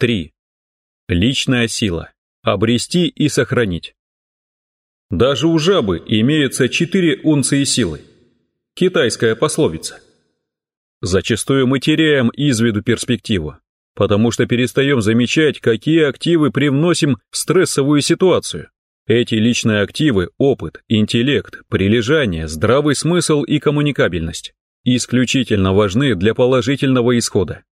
3. Личная сила. Обрести и сохранить. Даже у жабы имеется 4 унции силы. Китайская пословица. Зачастую мы теряем из виду перспективу, потому что перестаем замечать, какие активы привносим в стрессовую ситуацию. Эти личные активы – опыт, интеллект, прилежание, здравый смысл и коммуникабельность – исключительно важны для положительного исхода.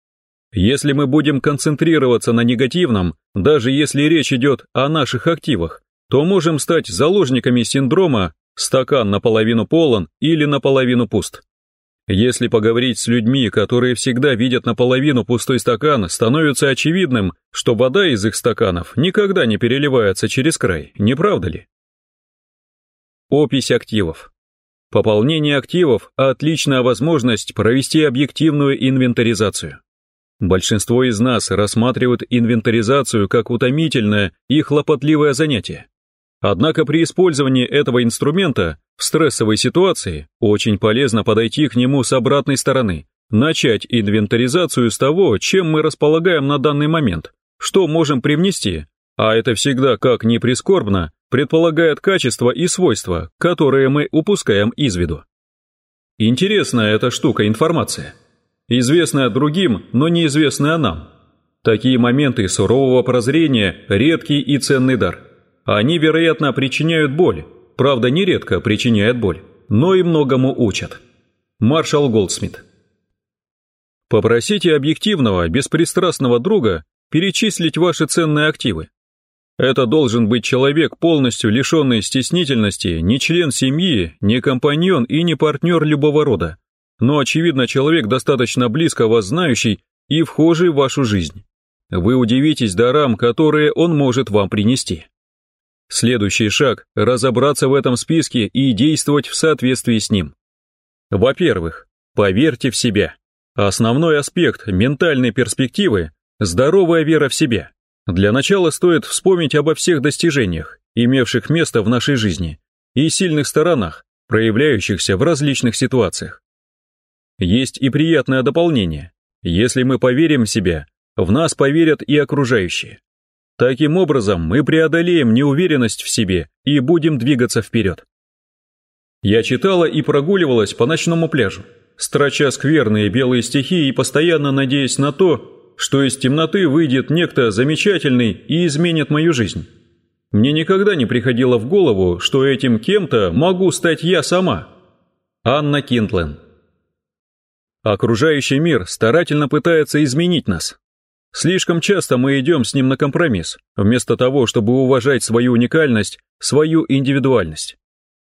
Если мы будем концентрироваться на негативном, даже если речь идет о наших активах, то можем стать заложниками синдрома «стакан наполовину полон» или «наполовину пуст». Если поговорить с людьми, которые всегда видят наполовину пустой стакан, становится очевидным, что вода из их стаканов никогда не переливается через край, не правда ли? Опись активов. Пополнение активов – отличная возможность провести объективную инвентаризацию. Большинство из нас рассматривают инвентаризацию как утомительное и хлопотливое занятие. Однако при использовании этого инструмента в стрессовой ситуации очень полезно подойти к нему с обратной стороны, начать инвентаризацию с того, чем мы располагаем на данный момент, что можем привнести, а это всегда, как ни прискорбно, предполагает качества и свойства, которые мы упускаем из виду. Интересная эта штука информация. Известная другим, но неизвестная нам. Такие моменты сурового прозрения – редкий и ценный дар. Они, вероятно, причиняют боль, правда, нередко причиняют боль, но и многому учат. Маршал Голдсмит. Попросите объективного, беспристрастного друга перечислить ваши ценные активы. Это должен быть человек, полностью лишенный стеснительности, не член семьи, не компаньон и не партнер любого рода, но, очевидно, человек достаточно близко вас знающий и вхожий в вашу жизнь. Вы удивитесь дарам, которые он может вам принести. Следующий шаг – разобраться в этом списке и действовать в соответствии с ним. Во-первых, поверьте в себя. Основной аспект ментальной перспективы – здоровая вера в себя. Для начала стоит вспомнить обо всех достижениях, имевших место в нашей жизни, и сильных сторонах, проявляющихся в различных ситуациях. Есть и приятное дополнение. Если мы поверим в себя, в нас поверят и окружающие. Таким образом, мы преодолеем неуверенность в себе и будем двигаться вперед. Я читала и прогуливалась по ночному пляжу, строча скверные белые стихи и постоянно надеясь на то, что из темноты выйдет некто замечательный и изменит мою жизнь. Мне никогда не приходило в голову, что этим кем-то могу стать я сама. Анна Кинтлен. Окружающий мир старательно пытается изменить нас, Слишком часто мы идем с ним на компромисс, вместо того, чтобы уважать свою уникальность, свою индивидуальность.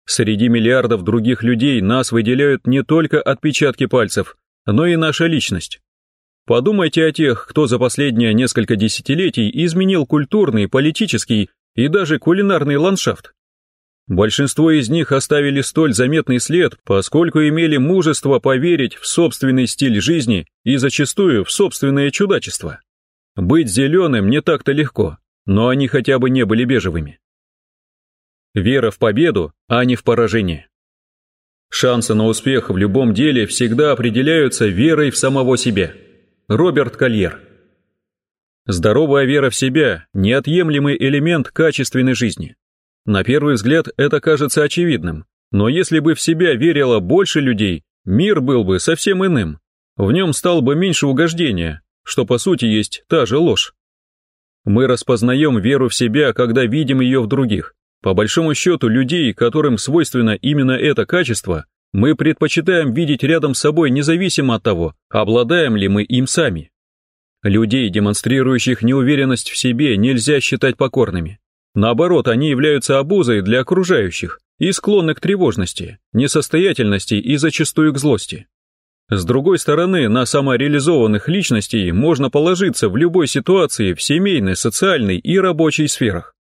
Среди миллиардов других людей нас выделяют не только отпечатки пальцев, но и наша личность. Подумайте о тех, кто за последние несколько десятилетий изменил культурный, политический и даже кулинарный ландшафт. Большинство из них оставили столь заметный след, поскольку имели мужество поверить в собственный стиль жизни и зачастую в собственное чудачество. Быть зеленым не так-то легко, но они хотя бы не были бежевыми. Вера в победу, а не в поражение. Шансы на успех в любом деле всегда определяются верой в самого себя. Роберт Кольер. Здоровая вера в себя – неотъемлемый элемент качественной жизни. На первый взгляд это кажется очевидным, но если бы в себя верило больше людей, мир был бы совсем иным. В нем стало бы меньше угождения, что по сути есть та же ложь. Мы распознаем веру в себя, когда видим ее в других. По большому счету, людей, которым свойственно именно это качество, мы предпочитаем видеть рядом с собой независимо от того, обладаем ли мы им сами. Людей, демонстрирующих неуверенность в себе, нельзя считать покорными. Наоборот, они являются обузой для окружающих и склонны к тревожности, несостоятельности и зачастую к злости. С другой стороны, на самореализованных личностей можно положиться в любой ситуации в семейной, социальной и рабочей сферах.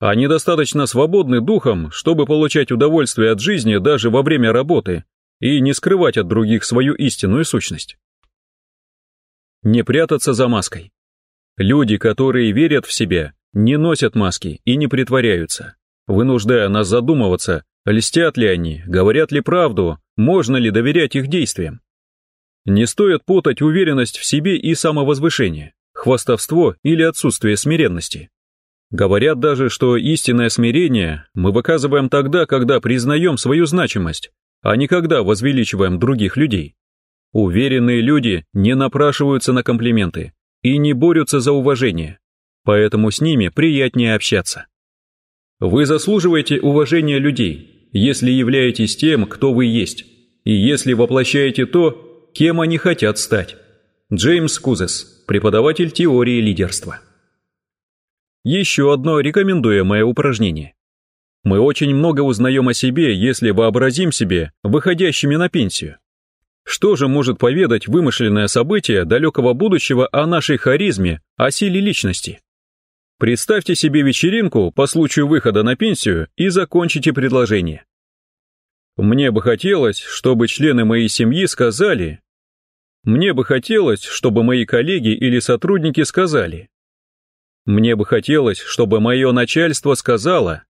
Они достаточно свободны духом, чтобы получать удовольствие от жизни даже во время работы и не скрывать от других свою истинную сущность. Не прятаться за маской. Люди, которые верят в себя, не носят маски и не притворяются, вынуждая нас задумываться, льстят ли они, говорят ли правду, можно ли доверять их действиям. Не стоит путать уверенность в себе и самовозвышение, хвастовство или отсутствие смиренности. Говорят даже, что истинное смирение мы выказываем тогда, когда признаем свою значимость, а не когда возвеличиваем других людей. Уверенные люди не напрашиваются на комплименты и не борются за уважение, поэтому с ними приятнее общаться. Вы заслуживаете уважения людей, если являетесь тем, кто вы есть, и если воплощаете то, кем они хотят стать. Джеймс Кузес, преподаватель теории лидерства. Еще одно рекомендуемое упражнение. Мы очень много узнаем о себе, если вообразим себе выходящими на пенсию. Что же может поведать вымышленное событие далекого будущего о нашей харизме, о силе личности? Представьте себе вечеринку по случаю выхода на пенсию и закончите предложение. Мне бы хотелось, чтобы члены моей семьи сказали... Мне бы хотелось, чтобы мои коллеги или сотрудники сказали. Мне бы хотелось, чтобы мое начальство сказало.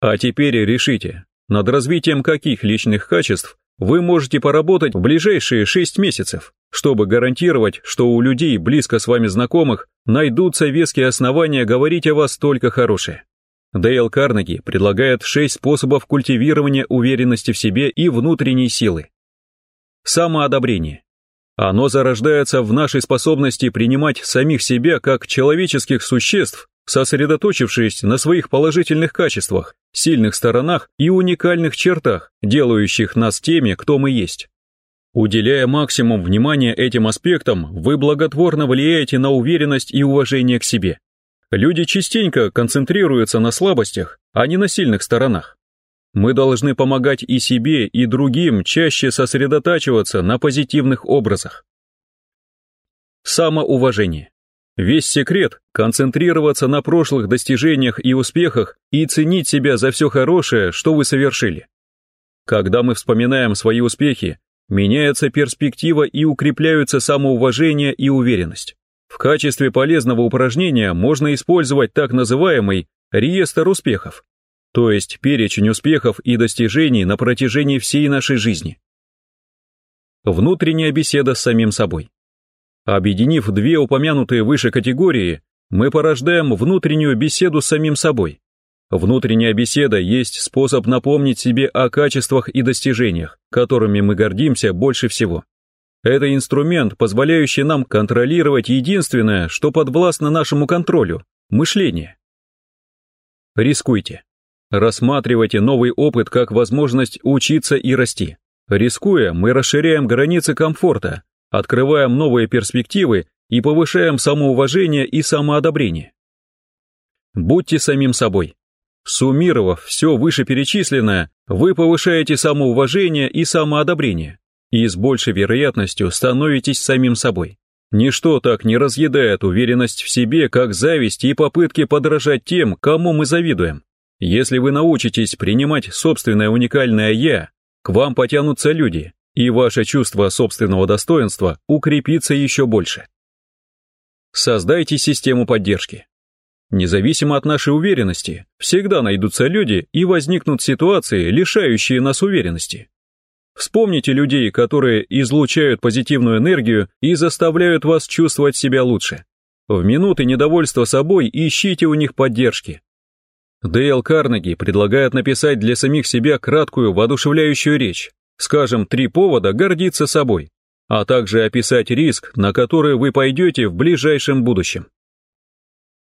А теперь решите, над развитием каких личных качеств вы можете поработать в ближайшие 6 месяцев, чтобы гарантировать, что у людей, близко с вами знакомых, найдутся веские основания говорить о вас только хорошее. Дейл Карнеги предлагает 6 способов культивирования уверенности в себе и внутренней силы. Самоодобрение. Оно зарождается в нашей способности принимать самих себя как человеческих существ сосредоточившись на своих положительных качествах, сильных сторонах и уникальных чертах, делающих нас теми, кто мы есть. Уделяя максимум внимания этим аспектам, вы благотворно влияете на уверенность и уважение к себе. Люди частенько концентрируются на слабостях, а не на сильных сторонах. Мы должны помогать и себе, и другим чаще сосредотачиваться на позитивных образах. Самоуважение. Весь секрет – концентрироваться на прошлых достижениях и успехах и ценить себя за все хорошее, что вы совершили. Когда мы вспоминаем свои успехи, меняется перспектива и укрепляются самоуважение и уверенность. В качестве полезного упражнения можно использовать так называемый реестр успехов, то есть перечень успехов и достижений на протяжении всей нашей жизни. Внутренняя беседа с самим собой. Объединив две упомянутые выше категории, мы порождаем внутреннюю беседу с самим собой. Внутренняя беседа есть способ напомнить себе о качествах и достижениях, которыми мы гордимся больше всего. Это инструмент, позволяющий нам контролировать единственное, что подвластно нашему контролю – мышление. Рискуйте. Рассматривайте новый опыт как возможность учиться и расти. Рискуя, мы расширяем границы комфорта, открываем новые перспективы и повышаем самоуважение и самоодобрение. Будьте самим собой. Суммировав все вышеперечисленное, вы повышаете самоуважение и самоодобрение, и с большей вероятностью становитесь самим собой. Ничто так не разъедает уверенность в себе, как зависть и попытки подражать тем, кому мы завидуем. Если вы научитесь принимать собственное уникальное «я», к вам потянутся люди, и ваше чувство собственного достоинства укрепится еще больше. Создайте систему поддержки. Независимо от нашей уверенности, всегда найдутся люди и возникнут ситуации, лишающие нас уверенности. Вспомните людей, которые излучают позитивную энергию и заставляют вас чувствовать себя лучше. В минуты недовольства собой ищите у них поддержки. Дейл Карнеги предлагает написать для самих себя краткую воодушевляющую речь, скажем, три повода гордиться собой, а также описать риск, на который вы пойдете в ближайшем будущем.